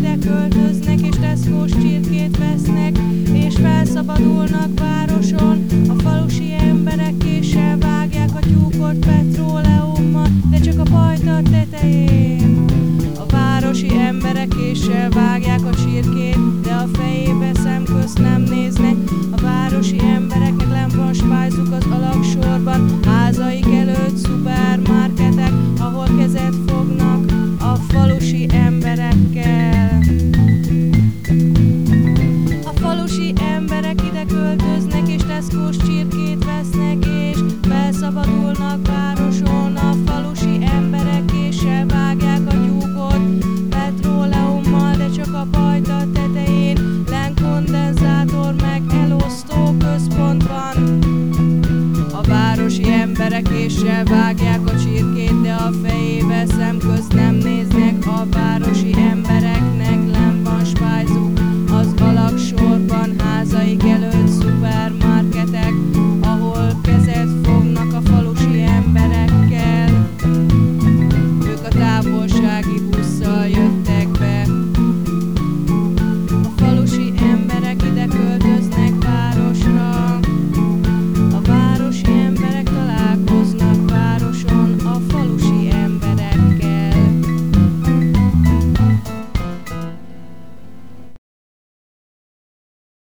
ide költöznek, és teszkós csirkét vesznek, és felszabadulnak városon. A falusi emberek késsel vágják a tyúkot petróleummal, de csak a pajtar tetején. A városi emberek késsel vágják a csirkét, ide költöznek, és teszkós csirkét vesznek, és felszabadulnak városon. A falusi emberek késsel vágják a tyúkot, petróleummal, de csak a pajta tetején, len kondenzátor meg elosztó központ van. A városi emberek késsel vágják a csirkét,